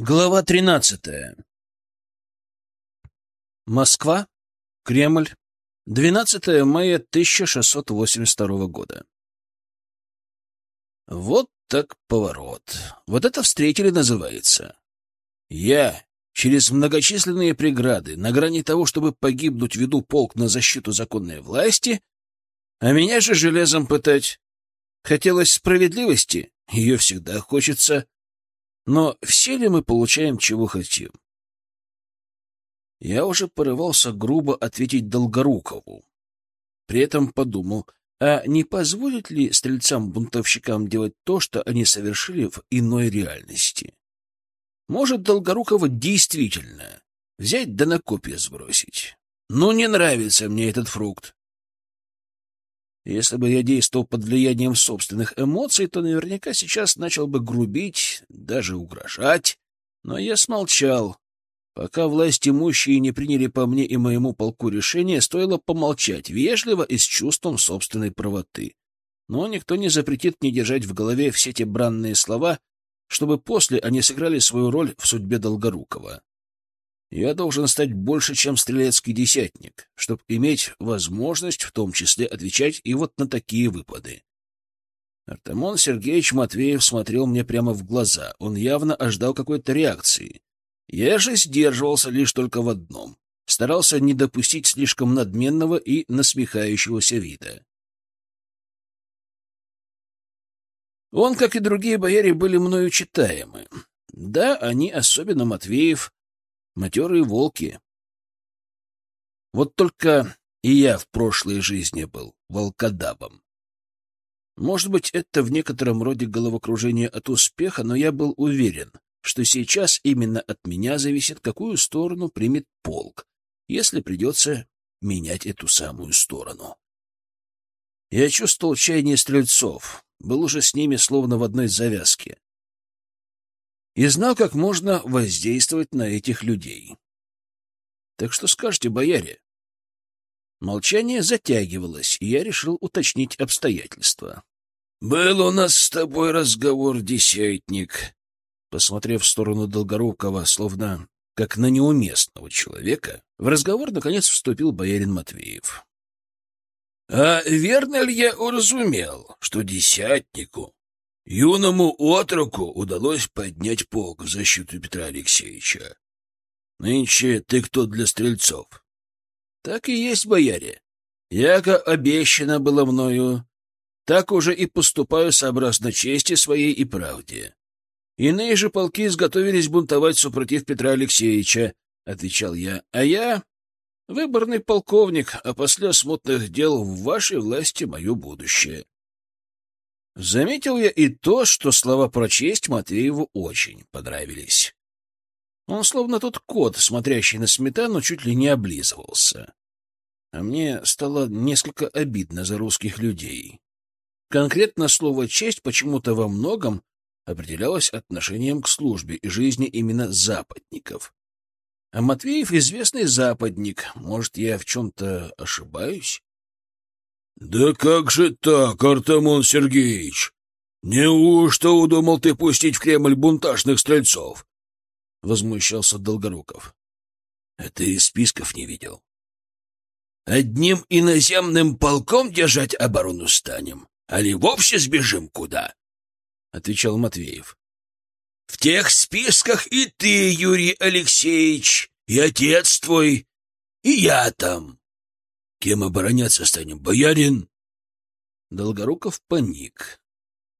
Глава 13. Москва, Кремль, 12 мая 1682 года. Вот так поворот. Вот это встретили называется. Я через многочисленные преграды на грани того, чтобы погибнуть, веду полк на защиту законной власти, а меня же железом пытать. Хотелось справедливости, ее всегда хочется. Но все ли мы получаем, чего хотим? Я уже порывался грубо ответить Долгорукову. При этом подумал, а не позволит ли стрельцам-бунтовщикам делать то, что они совершили в иной реальности? Может, Долгорукова действительно взять да на копья сбросить? Ну, не нравится мне этот фрукт. Если бы я действовал под влиянием собственных эмоций, то наверняка сейчас начал бы грубить, даже угрожать. Но я смолчал. Пока власть имущие не приняли по мне и моему полку решение, стоило помолчать, вежливо и с чувством собственной правоты. Но никто не запретит мне держать в голове все те бранные слова, чтобы после они сыграли свою роль в судьбе Долгорукова. Я должен стать больше, чем стрелецкий десятник, чтобы иметь возможность в том числе отвечать и вот на такие выпады. Артамон Сергеевич Матвеев смотрел мне прямо в глаза. Он явно ожидал какой-то реакции. Я же сдерживался лишь только в одном. Старался не допустить слишком надменного и насмехающегося вида. Он, как и другие бояре, были мною читаемы. Да, они, особенно Матвеев, матерые волки. Вот только и я в прошлой жизни был волкодавом. Может быть, это в некотором роде головокружение от успеха, но я был уверен, что сейчас именно от меня зависит, какую сторону примет полк, если придется менять эту самую сторону. Я чувствовал чаяние стрельцов, был уже с ними словно в одной завязке и знал, как можно воздействовать на этих людей. Так что скажете, бояре? Молчание затягивалось, и я решил уточнить обстоятельства. — Был у нас с тобой разговор, десятник. Посмотрев в сторону Долгорукова, словно как на неуместного человека, в разговор, наконец, вступил боярин Матвеев. — А верно ли я уразумел, что десятнику Юному отроку удалось поднять полк в защиту Петра Алексеевича. Нынче ты кто для стрельцов? Так и есть, бояре. Яко обещано было мною, так уже и поступаю сообразно чести своей и правде. Иные же полки изготовились бунтовать супротив Петра Алексеевича, — отвечал я, — а я — выборный полковник, а после смутных дел в вашей власти мое будущее. Заметил я и то, что слова про честь Матвееву очень понравились. Он словно тот кот, смотрящий на сметану, чуть ли не облизывался. А мне стало несколько обидно за русских людей. Конкретно слово «честь» почему-то во многом определялось отношением к службе и жизни именно западников. А Матвеев — известный западник. Может, я в чем-то ошибаюсь? «Да как же так, Артамон Сергеевич? Неужто удумал ты пустить в Кремль бунтажных стрельцов?» — возмущался Долгоруков. «А ты списков не видел? Одним иноземным полком держать оборону станем, али вовсе сбежим куда?» — отвечал Матвеев. «В тех списках и ты, Юрий Алексеевич, и отец твой, и я там». Кем обороняться станем, боярин? Долгоруков паник.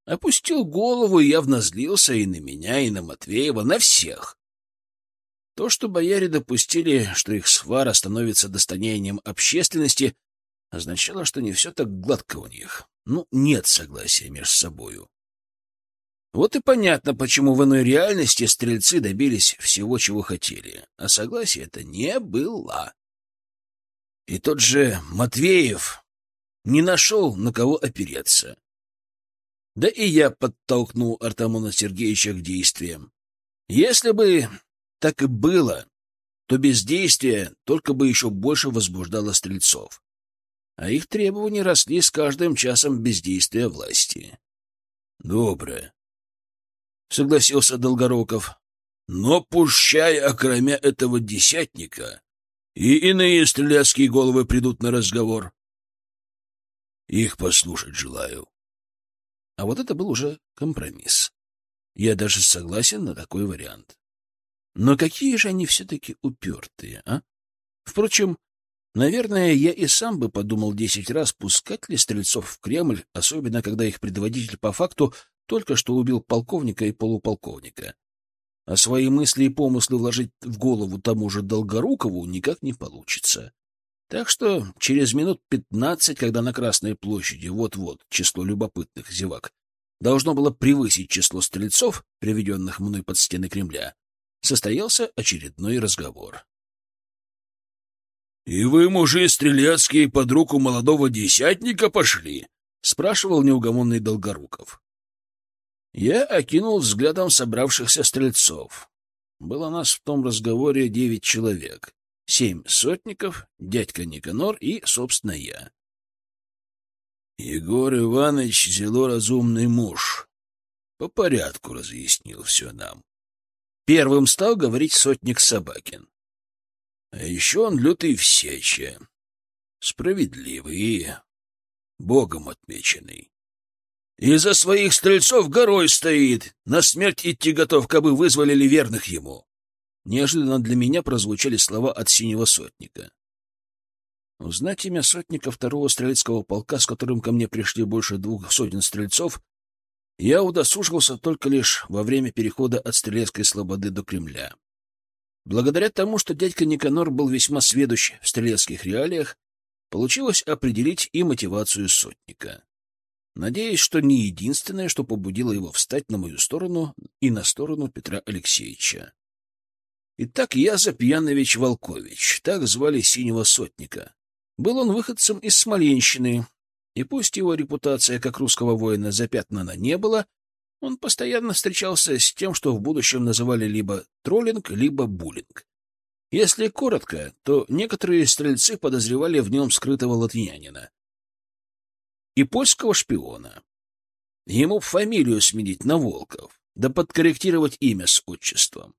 Опустил голову и явно злился и на меня, и на Матвеева, на всех. То, что бояре допустили, что их свара становится достоянием общественности, означало, что не все так гладко у них. Ну, нет согласия между собою. Вот и понятно, почему в иной реальности стрельцы добились всего, чего хотели, а согласия это не было. И тот же Матвеев не нашел, на кого опереться. Да и я подтолкнул Артамона Сергеевича к действиям. Если бы так и было, то бездействие только бы еще больше возбуждало стрельцов. А их требования росли с каждым часом бездействия власти. — Добро, — согласился Долгоруков. Но пущай, окромя этого десятника, и иные стрелецкие головы придут на разговор. Их послушать желаю. А вот это был уже компромисс. Я даже согласен на такой вариант. Но какие же они все-таки упертые, а? Впрочем, наверное, я и сам бы подумал десять раз, пускать ли стрельцов в Кремль, особенно когда их предводитель по факту только что убил полковника и полуполковника. А свои мысли и помыслы вложить в голову тому же Долгорукову никак не получится. Так что через минут пятнадцать, когда на Красной площади вот-вот число любопытных зевак должно было превысить число стрельцов, приведенных мной под стены Кремля, состоялся очередной разговор. — И вы, мужи стрелецкие, под руку молодого десятника пошли? — спрашивал неугомонный Долгоруков. Я окинул взглядом собравшихся стрельцов. Было нас в том разговоре девять человек. Семь сотников, дядька Никанор и, собственно, я. Егор Иванович зело разумный муж. По порядку разъяснил все нам. Первым стал говорить сотник Собакин. А еще он лютый в сече. Справедливый и богом отмеченный. И за своих стрельцов горой стоит, на смерть идти готов, кабы вызволили верных ему. Неожиданно для меня прозвучали слова от синего сотника. Узнать имя сотника второго стрелецкого полка, с которым ко мне пришли больше двух сотен стрельцов, я удосужился только лишь во время перехода от Стрелецкой слободы до Кремля. Благодаря тому, что дядька Никанор был весьма сведущ в стрелецких реалиях, получилось определить и мотивацию сотника. Надеюсь, что не единственное, что побудило его встать на мою сторону и на сторону Петра Алексеевича. Итак, Язоп Янович Волкович, так звали синего сотника. Был он выходцем из Смоленщины, и пусть его репутация как русского воина запятнана не была, он постоянно встречался с тем, что в будущем называли либо троллинг, либо буллинг. Если коротко, то некоторые стрельцы подозревали в нем скрытого латинянина и польского шпиона. Ему фамилию сменить на Волков, да подкорректировать имя с отчеством.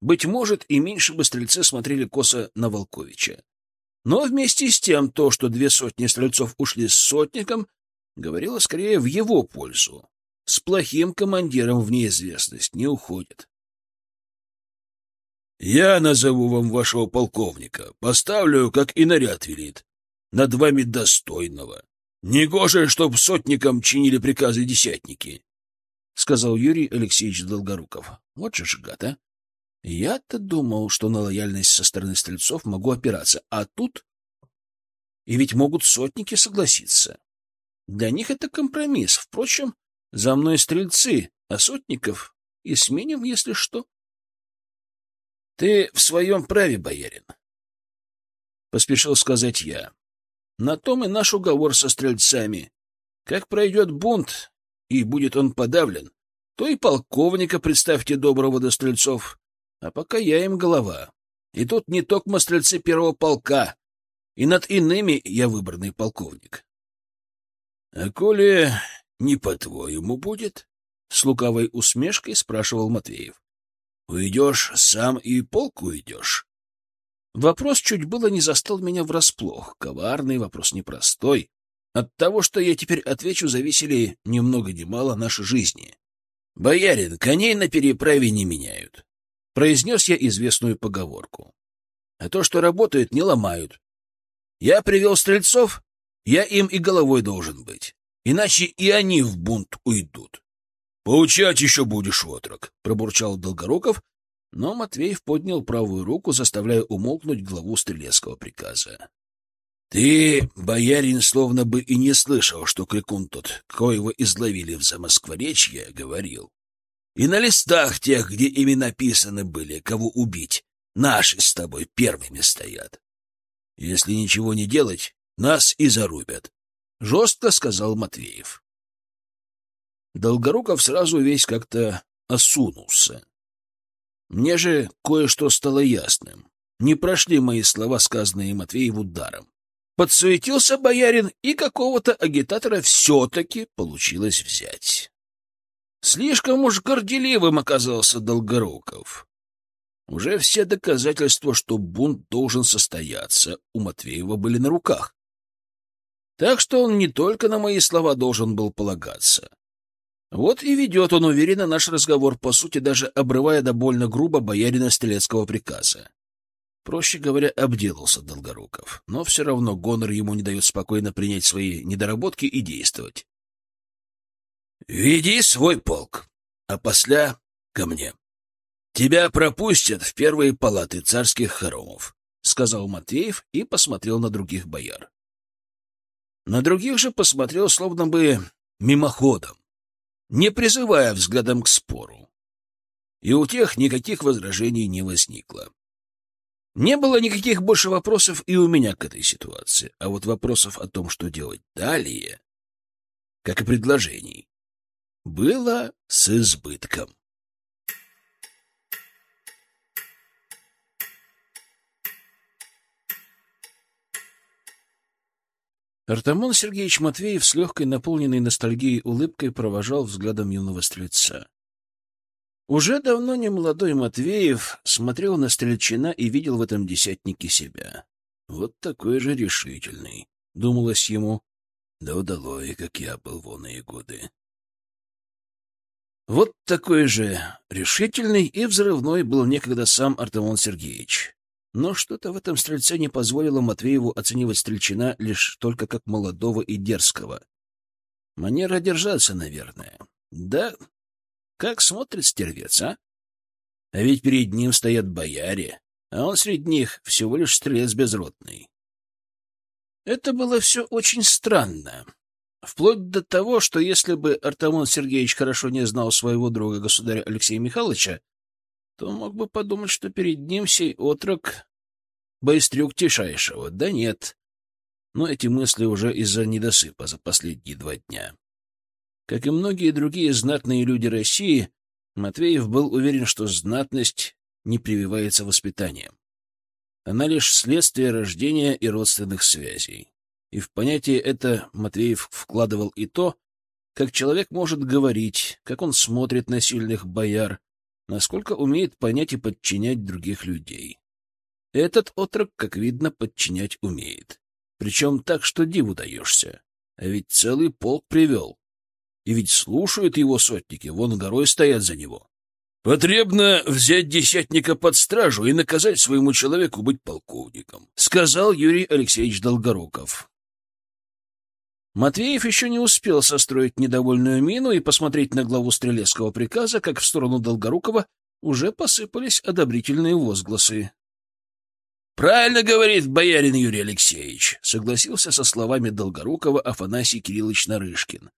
Быть может, и меньше бы стрельцы смотрели косо на Волковича. Но вместе с тем то, что две сотни стрельцов ушли с сотником, говорило скорее в его пользу. С плохим командиром в неизвестность не уходит. «Я назову вам вашего полковника, поставлю, как и наряд велит, над вами достойного. Негоже, чтоб сотникам чинили приказы десятники», — сказал Юрий Алексеевич Долгоруков. «Вот же ж гад, а!» Я-то думал, что на лояльность со стороны стрельцов могу опираться, а тут... И ведь могут сотники согласиться. Для них это компромисс. Впрочем, за мной стрельцы, а сотников и сменим, если что. Ты в своем праве, боярин. Поспешил сказать я. На том и наш уговор со стрельцами. Как пройдет бунт, и будет он подавлен, то и полковника представьте доброго до стрельцов. А пока я им голова. И тут не только стрельцы первого полка, и над иными я выбранный полковник. — А коли не по-твоему будет? — с лукавой усмешкой спрашивал Матвеев. — Уйдешь сам и полк уйдешь. Вопрос чуть было не застал меня врасплох. Коварный вопрос непростой. От того, что я теперь отвечу, зависели ни много ни мало наши жизни. Боярин, коней на переправе не меняют. Произнес я известную поговорку. А то, что работают, не ломают. Я привел стрельцов, я им и головой должен быть. Иначе и они в бунт уйдут. — Поучать еще будешь, отрок, — пробурчал Долгоруков, но Матвеев поднял правую руку, заставляя умолкнуть главу стрелецкого приказа. — Ты, боярин, словно бы и не слышал, что крикун тот, коего изловили в Замоскворечье, говорил. И на листах тех, где имена написаны были, кого убить, наши с тобой первыми стоят. Если ничего не делать, нас и зарубят, — жестко сказал Матвеев. Долгоруков сразу весь как-то осунулся. Мне же кое-что стало ясным. Не прошли мои слова, сказанные Матвееву даром. Подсуетился боярин, и какого-то агитатора все-таки получилось взять. Слишком уж горделивым оказался Долгоруков. Уже все доказательства, что бунт должен состояться, у Матвеева были на руках. Так что он не только на мои слова должен был полагаться. Вот и ведет он уверенно наш разговор, по сути, даже обрывая до больно грубо боярина стрелецкого приказа. Проще говоря, обделался Долгоруков, но все равно гонор ему не дает спокойно принять свои недоработки и действовать. «Веди свой полк, а после ко мне. Тебя пропустят в первые палаты царских хоромов», — сказал Матвеев и посмотрел на других бояр. На других же посмотрел словно бы мимоходом, не призывая взглядом к спору. И у тех никаких возражений не возникло. Не было никаких больше вопросов и у меня к этой ситуации, а вот вопросов о том, что делать далее, как и предложений, было с избытком. Артамон Сергеевич Матвеев с легкой, наполненной ностальгией улыбкой провожал взглядом юного стрельца. Уже давно не молодой Матвеев смотрел на Стрельчина и видел в этом десятнике себя. Вот такой же решительный, — думалось ему. Да удалой, как я был в оные годы. Вот такой же решительный и взрывной был некогда сам Артемон Сергеевич. Но что-то в этом стрельце не позволило Матвееву оценивать Стрельчина лишь только как молодого и дерзкого. Манера держаться, наверное. Да как смотрит стервец, а? А ведь перед ним стоят бояре, а он среди них всего лишь стрелец безродный. Это было все очень странно. Вплоть до того, что если бы Артамон Сергеевич хорошо не знал своего друга, государя Алексея Михайловича, то мог бы подумать, что перед ним сей отрок байстрюк тишайшего. Да нет. Но эти мысли уже из-за недосыпа за последние два дня. Как и многие другие знатные люди России, Матвеев был уверен, что знатность не прививается воспитанием. Она лишь следствие рождения и родственных связей. И в понятие это Матвеев вкладывал и то, как человек может говорить, как он смотрит на сильных бояр, насколько умеет понять и подчинять других людей. Этот отрок, как видно, подчинять умеет. Причем так, что диву даешься. А ведь целый полк привел. И ведь слушают его сотники, вон горой стоят за него. «Потребно взять десятника под стражу и наказать своему человеку быть полковником», — сказал Юрий Алексеевич Долгоруков. Матвеев еще не успел состроить недовольную мину и посмотреть на главу стрелецкого приказа, как в сторону Долгорукова уже посыпались одобрительные возгласы. «Правильно говорит боярин Юрий Алексеевич», — согласился со словами Долгорукова Афанасий Кириллович Нарышкин.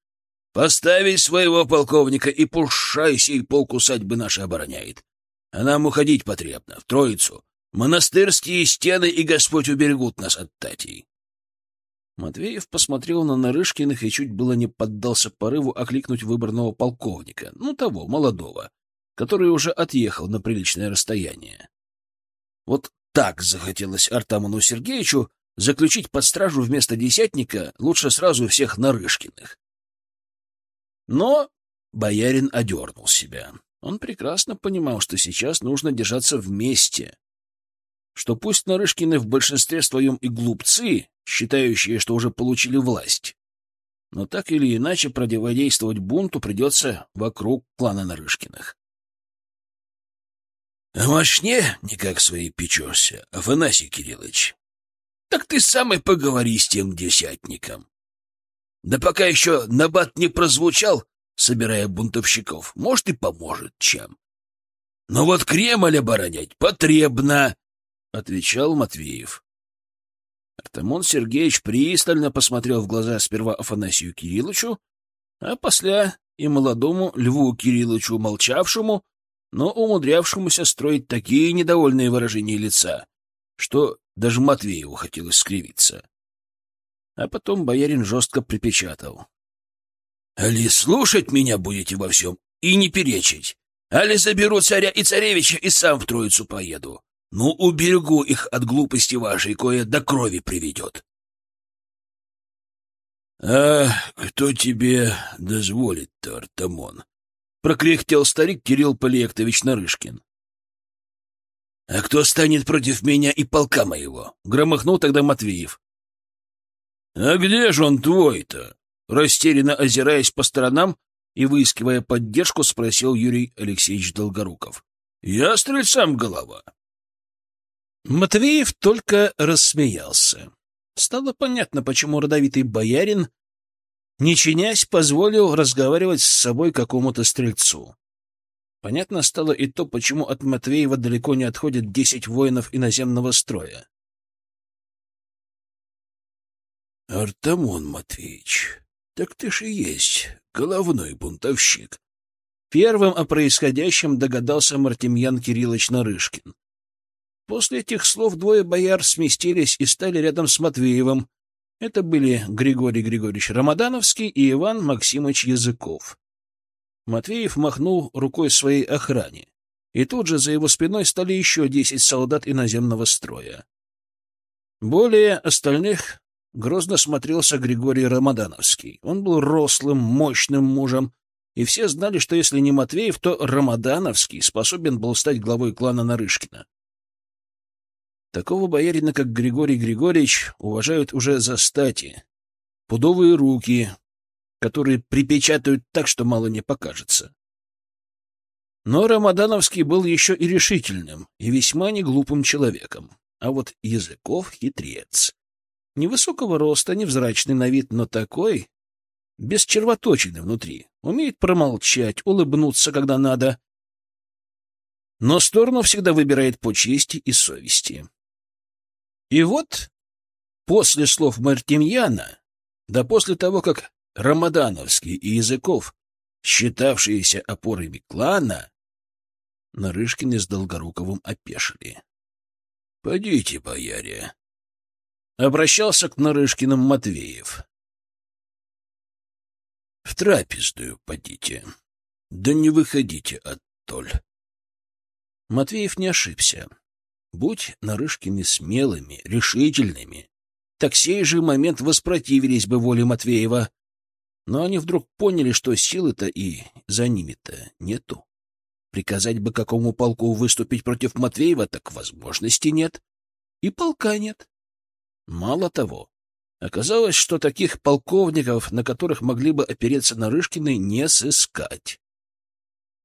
Поставить своего полковника и пушай сей полк усадьбы нашей обороняет. А нам уходить потребно, в Троицу. Монастырские стены и Господь уберегут нас от татей. Матвеев посмотрел на Нарышкиных и чуть было не поддался порыву окликнуть выборного полковника, ну того, молодого, который уже отъехал на приличное расстояние. Вот так захотелось Артамону Сергеевичу заключить под стражу вместо десятника лучше сразу всех Нарышкиных. Но боярин одернул себя. Он прекрасно понимал, что сейчас нужно держаться вместе, что пусть Нарышкины в большинстве своем и глупцы, считающие, что уже получили власть, но так или иначе противодействовать бунту придется вокруг клана Нарышкиных. — О мощне никак своей печешься, Афанасий Кириллович. Так ты сам и поговори с тем десятником. Да пока еще набат не прозвучал, собирая бунтовщиков, может, и поможет чем. Но вот Кремль оборонять потребно, — отвечал Матвеев. Артамон Сергеевич пристально посмотрел в глаза сперва Афанасию Кирилловичу, а после и молодому Льву Кирилловичу, молчавшему, но умудрявшемуся строить такие недовольные выражения лица, что даже Матвееву хотелось скривиться. А потом боярин жестко припечатал. — Али слушать меня будете во всем и не перечить, али заберу царя и царевича и сам в Троицу поеду. Ну, уберегу их от глупости вашей, кое до крови приведет. — А кто тебе дозволит-то, Артамон? — прокряхтел старик Кирилл Полиектович Нарышкин. — А кто станет против меня и полка моего? — громыхнул тогда Матвеев. — А где же он твой-то? — растерянно озираясь по сторонам и выискивая поддержку, спросил Юрий Алексеевич Долгоруков. — Я стрельцам голова. Матвеев только рассмеялся. Стало понятно, почему родовитый боярин, не чинясь, позволил разговаривать с собой какому-то стрельцу. Понятно стало и то, почему от Матвеева далеко не отходят десять воинов иноземного строя. — Артамон Матвеевич, так ты ж и есть головной бунтовщик. Первым о происходящем догадался Мартемьян Кириллович Нарышкин. После этих слов двое бояр сместились и стали рядом с Матвеевым. Это были Григорий Григорьевич Рамадановский и Иван Максимович Языков. Матвеев махнул рукой своей охране, и тут же за его спиной стали еще десять солдат иноземного строя. Более остальных грозно смотрелся Григорий Рамадановский. Он был рослым, мощным мужем, и все знали, что если не Матвеев, то Рамадановский способен был стать главой клана Нарышкина. Такого боярина, как Григорий Григорьевич, уважают уже за стати. Пудовые руки, которые припечатают так, что мало не покажется. Но Рамадановский был еще и решительным, и весьма неглупым человеком. А вот Языков — хитрец. Невысокого роста, невзрачный на вид, но такой, без червоточины внутри. Умеет промолчать, улыбнуться, когда надо. Но сторону всегда выбирает по чести и совести. И вот, после слов Мартемьяна, да после того, как Рамадановский и Языков, считавшиеся опорами клана, Нарышкины с Долгоруковым опешили. — Пойдите, бояре. Обращался к Нарышкиным Матвеев. — В трапезную подите. Да не выходите оттоль. Матвеев не ошибся. Будь Нарышкины смелыми, решительными, так сей же момент воспротивились бы воле Матвеева. Но они вдруг поняли, что силы-то и за ними-то нету. Приказать бы какому полку выступить против Матвеева, так возможности нет. И полка нет. Мало того, оказалось, что таких полковников, на которых могли бы опереться Нарышкины, не сыскать.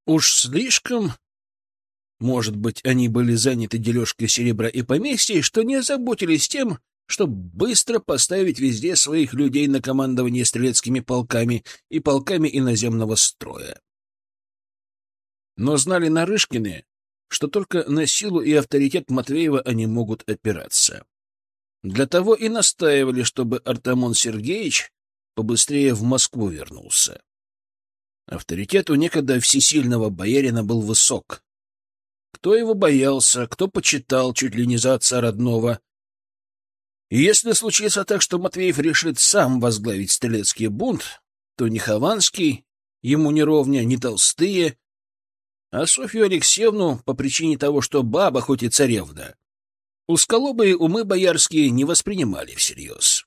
Уж слишком может быть, они были заняты дележкой серебра и поместья, что не озаботились тем, чтобы быстро поставить везде своих людей на командование стрелецкими полками и полками иноземного строя. Но знали Нарышкины, что только на силу и авторитет Матвеева они могут опираться. Для того и настаивали, чтобы Артамон Сергеевич побыстрее в Москву вернулся. Авторитет у некогда всесильного боярина был высок, кто его боялся, кто почитал чуть ли не за отца родного. И если случится так, что Матвеев решит сам возглавить стрелецкий бунт, то ни Хованский, ему не ровня, ни Толстые, а Софью Алексеевну по причине того, что баба хоть и царевна, узколобые умы боярские не воспринимали всерьез.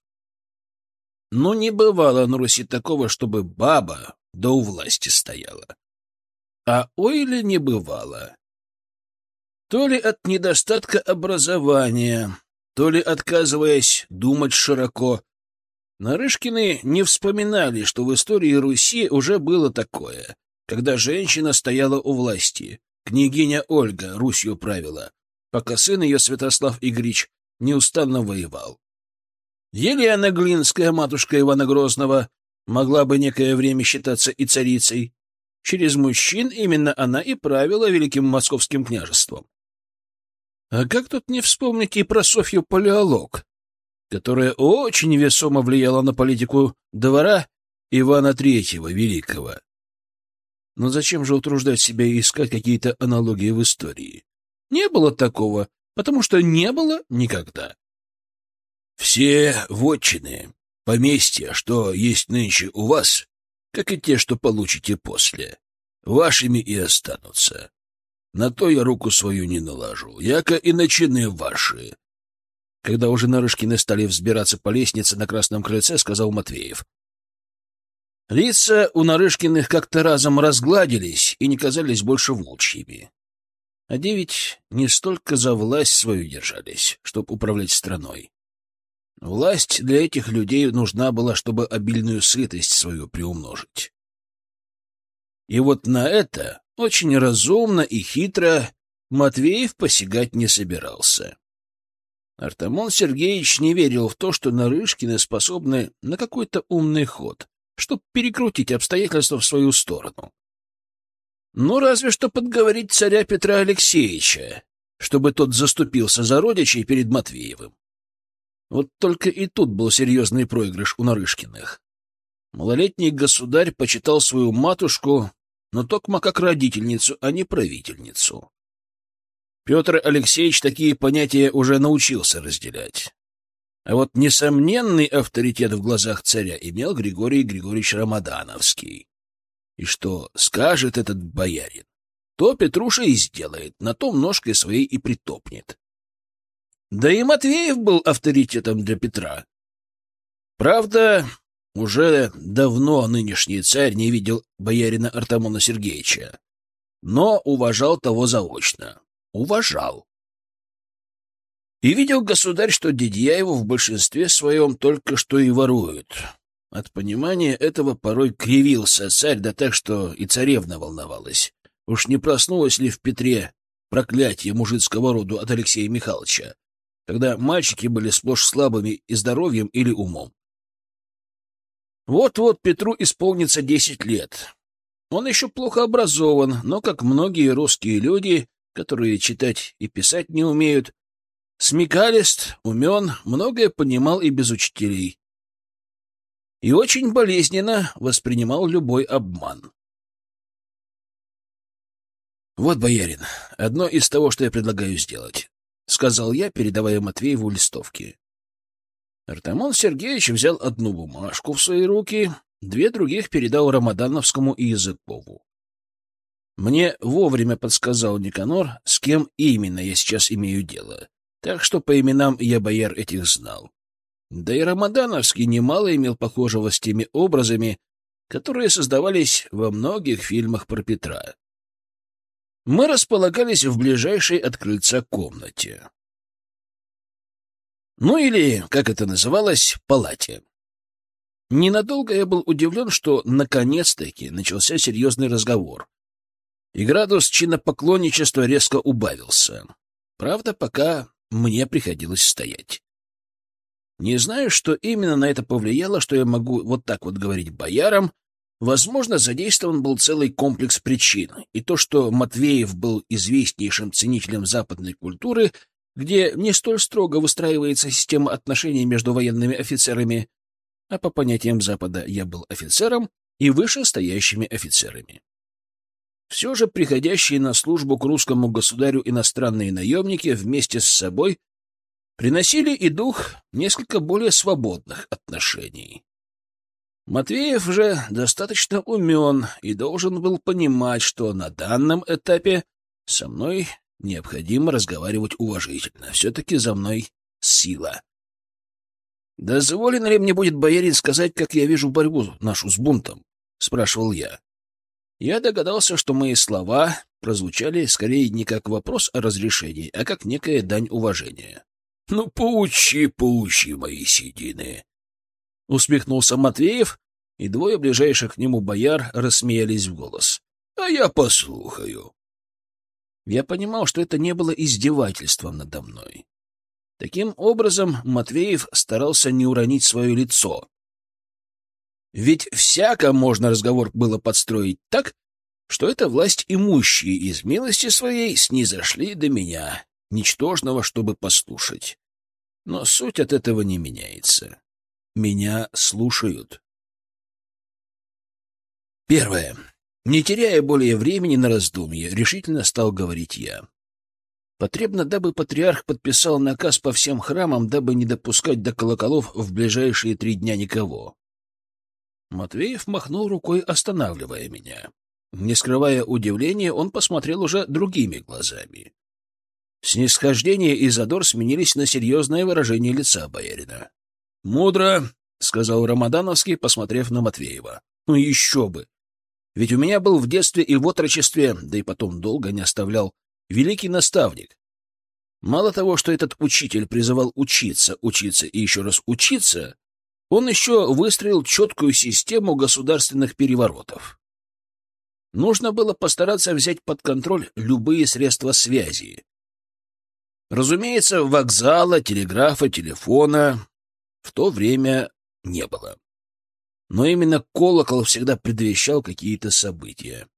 Но не бывало на Руси такого, чтобы баба да у власти стояла. А ой ли не бывало то ли от недостатка образования, то ли отказываясь думать широко. Нарышкины не вспоминали, что в истории Руси уже было такое, когда женщина стояла у власти. Княгиня Ольга Русью правила, пока сын ее, Святослав Игорич, неустанно воевал. Елена Глинская, матушка Ивана Грозного, могла бы некое время считаться и царицей. Через мужчин именно она и правила Великим Московским княжеством. А как тут не вспомнить и про Софью Палеолог, которая очень весомо влияла на политику двора Ивана Третьего Великого? Но зачем же утруждать себя и искать какие-то аналогии в истории? Не было такого, потому что не было никогда. Все вотчины, поместья, что есть нынче у вас, как и те, что получите после, вашими и останутся. На то я руку свою не наложу, яко и начины ваши. Когда уже Нарышкины стали взбираться по лестнице на Красном крыльце, сказал Матвеев. Лица у Нарышкиных как-то разом разгладились и не казались больше волчьими. А девять не столько за власть свою держались, чтобы управлять страной. Власть для этих людей нужна была, чтобы обильную сытость свою приумножить. И вот на это очень разумно и хитро Матвеев посягать не собирался. Артамон Сергеевич не верил в то, что Нарышкины способны на какой-то умный ход, чтобы перекрутить обстоятельства в свою сторону. Ну, разве что подговорить царя Петра Алексеевича, чтобы тот заступился за родичей перед Матвеевым. Вот только и тут был серьезный проигрыш у Нарышкиных. Малолетний государь почитал свою матушку, но токмо как родительницу, а не правительницу. Петр Алексеевич такие понятия уже научился разделять. А вот несомненный авторитет в глазах царя имел Григорий Григорьевич Рамадановский. И что скажет этот боярин, то Петруша и сделает, на том ножкой своей и притопнет. Да и Матвеев был авторитетом для Петра. Правда, уже давно нынешний царь не видел боярина Артамона Сергеевича, но уважал того заочно. Уважал. И видел государь, что дядья его в большинстве своем только что и воруют. От понимания этого порой кривился царь, да так, что и царевна волновалась. Уж не проснулась ли в Петре проклятие мужицкого роду от Алексея Михайловича, когда мальчики были сплошь слабыми и здоровьем или умом. Вот-вот Петру исполнится десять лет. Он еще плохо образован, но, как многие русские люди, которые читать и писать не умеют, смекалист, умен, многое понимал и без учителей и очень болезненно воспринимал любой обман. «Вот, боярин, одно из того, что я предлагаю сделать», — сказал я, передавая Матвееву листовки. Артамон Сергеевич взял одну бумажку в свои руки, две других передал Рамадановскому и Языкову. Мне вовремя подсказал Никанор, с кем именно я сейчас имею дело, так что по именам я бояр этих знал. Да и Рамадановский немало имел похожего с теми образами, которые создавались во многих фильмах про Петра. Мы располагались в ближайшей от крыльца комнате. Ну или, как это называлось, палате. Ненадолго я был удивлен, что наконец-таки начался серьезный разговор. И градус чинопоклонничества резко убавился. Правда, пока мне приходилось стоять. Не знаю, что именно на это повлияло, что я могу вот так вот говорить боярам. Возможно, задействован был целый комплекс причин, и то, что Матвеев был известнейшим ценителем западной культуры, где не столь строго выстраивается система отношений между военными офицерами, а по понятиям Запада я был офицером и вышестоящими офицерами. Все же приходящие на службу к русскому государю иностранные наемники вместе с собой приносили и дух несколько более свободных отношений. Матвеев же достаточно умен и должен был понимать, что на данном этапе со мной необходимо разговаривать уважительно. Все-таки за мной сила. «Дозволено ли мне будет, боярин, сказать, как я вижу борьбу нашу с бунтом?» — спрашивал я. Я догадался, что мои слова прозвучали скорее не как вопрос о разрешении, а как некая дань уважения. Ну, поучи, поучи мои седины. Усмехнулся Матвеев, и двое ближайших к нему бояр рассмеялись в голос. А я послухаю. Я понимал, что это не было издевательством надо мной. Таким образом, Матвеев старался не уронить свое лицо. Ведь всяко можно разговор было подстроить так, что это власть имущие из милости своей снизошли до меня, ничтожного, чтобы послушать. Но суть от этого не меняется. Меня слушают. Первое. Не теряя более времени на раздумье, решительно стал говорить я. Потребно, дабы патриарх подписал наказ по всем храмам, дабы не допускать до колоколов в ближайшие три дня никого. Матвеев махнул рукой, останавливая меня. Не скрывая удивления, он посмотрел уже другими глазами. Снисхождение и задор сменились на серьезное выражение лица боярина. — Мудро, — сказал Рамадановский, посмотрев на Матвеева. — Ну еще бы! Ведь у меня был в детстве и в отрочестве, да и потом долго не оставлял, великий наставник. Мало того, что этот учитель призывал учиться, учиться и еще раз учиться, он еще выстроил четкую систему государственных переворотов. Нужно было постараться взять под контроль любые средства связи. Разумеется, вокзала, телеграфа, телефона в то время не было. Но именно колокол всегда предвещал какие-то события.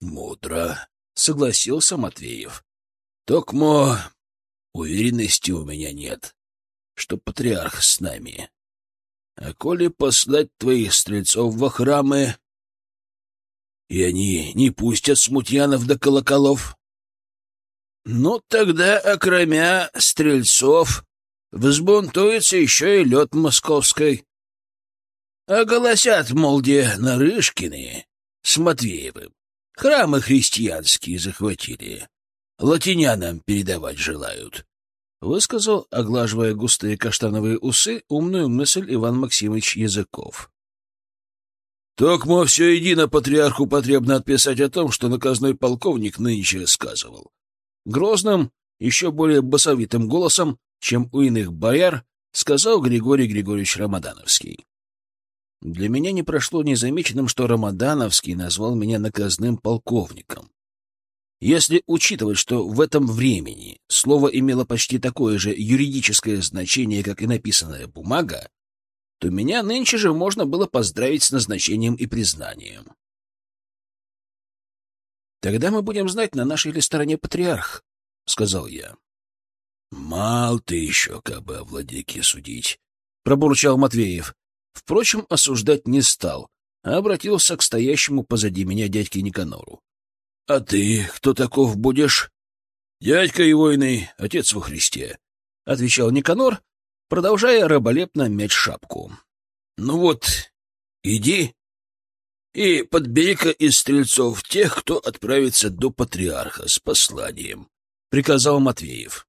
«Мудро», — согласился Матвеев. «Токмо уверенности у меня нет, что патриарх с нами. А коли послать твоих стрельцов во храмы, и они не пустят смутьянов до колоколов, ну тогда, окромя стрельцов, взбунтуется еще и лед московской. Оголосят, мол, где Нарышкины с Матвеевым храмы христианские захватили, латинянам передавать желают высказал, оглаживая густые каштановые усы, умную мысль Иван Максимович Языков. «Токмо все едино патриарху потребно отписать о том, что наказной полковник нынче сказывал». Грозным, еще более басовитым голосом, чем у иных бояр, сказал Григорий Григорьевич Рамадановский. Для меня не прошло незамеченным, что Рамадановский назвал меня наказным полковником. Если учитывать, что в этом времени слово имело почти такое же юридическое значение, как и написанная бумага, то меня нынче же можно было поздравить с назначением и признанием. «Тогда мы будем знать, на нашей ли стороне патриарх», — сказал я. «Мал ты еще, как бы о владыке судить», — пробурчал Матвеев. Впрочем, осуждать не стал, а обратился к стоящему позади меня дядьке Никанору. — А ты кто таков будешь? — Дядька Ивойный, отец во Христе, — отвечал Никанор, продолжая раболепно мять шапку. — Ну вот, иди и подбери-ка из стрельцов тех, кто отправится до патриарха с посланием, — приказал Матвеев.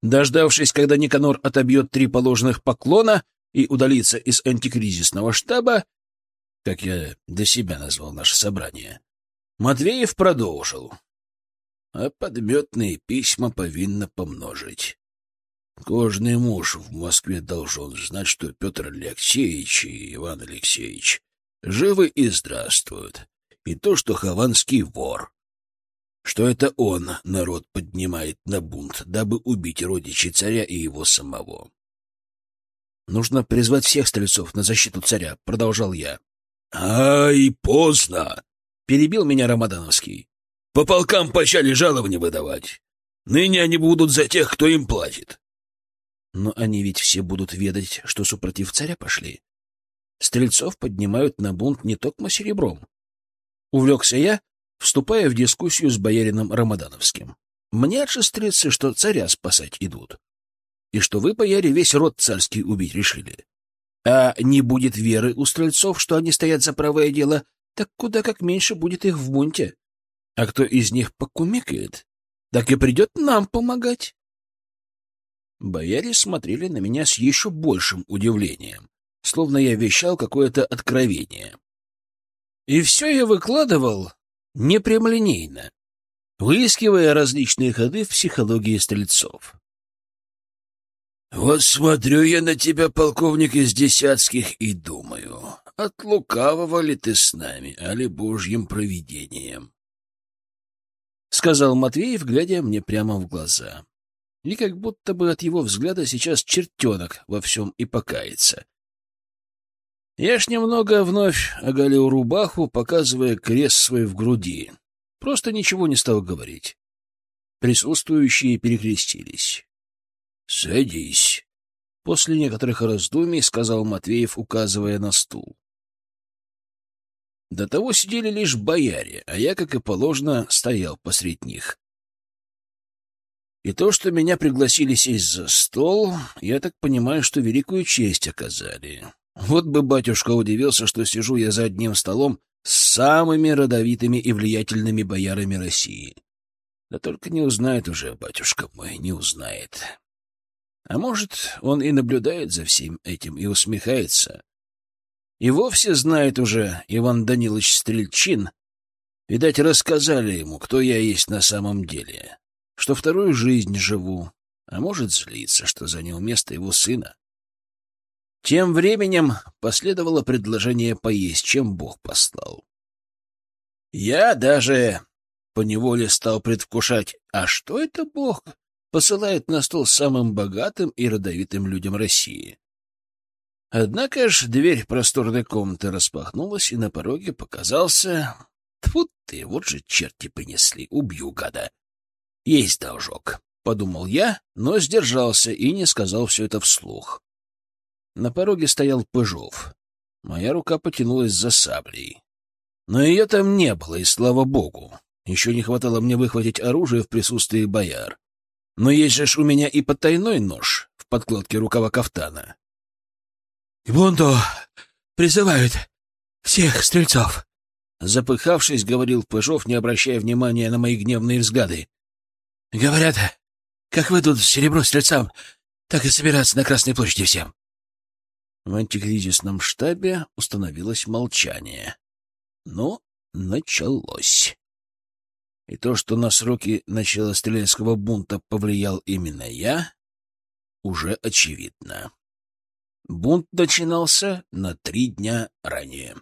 Дождавшись, когда Никанор отобьет три положенных поклона и удалится из антикризисного штаба, как я до себя назвал наше собрание, Матвеев продолжил. А подметные письма повинно помножить. Кожный муж в Москве должен знать, что Петр Алексеевич и Иван Алексеевич живы и здравствуют, и то, что Хованский вор, что это он народ поднимает на бунт, дабы убить родичей царя и его самого. «Нужно призвать всех стрельцов на защиту царя», — продолжал я. «Ай, поздно!» Перебил меня Рамадановский. По полкам почали жалования выдавать. Ныне они будут за тех, кто им платит. Но они ведь все будут ведать, что супротив царя пошли. Стрельцов поднимают на бунт не только серебром. Увлекся я, вступая в дискуссию с боярином Рамадановским. Мне стрельцы, что царя спасать идут. И что вы, бояре, весь род царский убить решили. А не будет веры у стрельцов, что они стоят за правое дело, так куда как меньше будет их в бунте. А кто из них покумекает, так и придет нам помогать. Бояре смотрели на меня с еще большим удивлением, словно я вещал какое-то откровение. И все я выкладывал непрямолинейно, выискивая различные ходы в психологии стрельцов. «Вот смотрю я на тебя, полковник из десятских, и думаю, от лукавого ли ты с нами, али божьим провидением? — сказал Матвеев, глядя мне прямо в глаза. И как будто бы от его взгляда сейчас чертенок во всем и покается. Я ж немного вновь оголил рубаху, показывая крест свой в груди. Просто ничего не стал говорить. Присутствующие перекрестились. — Садись. После некоторых раздумий сказал Матвеев, указывая на стул. До того сидели лишь бояре, а я, как и положено, стоял посреди них. И то, что меня пригласили сесть за стол, я так понимаю, что великую честь оказали. Вот бы батюшка удивился, что сижу я за одним столом с самыми родовитыми и влиятельными боярами России. Да только не узнает уже, батюшка мой, не узнает. А может, он и наблюдает за всем этим и усмехается, и вовсе знает уже Иван Данилович Стрельчин, Видать, рассказали ему, кто я есть на самом деле, что вторую жизнь живу, а может злиться, что занял место его сына. Тем временем последовало предложение поесть, чем Бог послал. Я даже поневоле стал предвкушать, а что это Бог посылает на стол самым богатым и родовитым людям России. Однако ж дверь просторной комнаты распахнулась, и на пороге показался... Тьфу ты, вот же черти принесли, убью гада. Есть должок, — подумал я, но сдержался и не сказал все это вслух. На пороге стоял Пыжов. Моя рука потянулась за саблей. Но ее там не было, и слава богу. Еще не хватало мне выхватить оружие в присутствии бояр. Но есть же ж у меня и потайной нож в подкладке рукава кафтана. — Бунту призывают всех стрельцов, — запыхавшись, говорил Пыжов, не обращая внимания на мои гневные взгляды. — Говорят, как выйдут серебро стрельцам, так и собираться на Красной площади всем. В антикризисном штабе установилось молчание. Но началось. И то, что на сроки начала стрелецкого бунта повлиял именно я, уже очевидно. Бунт начинался на три дня ранее.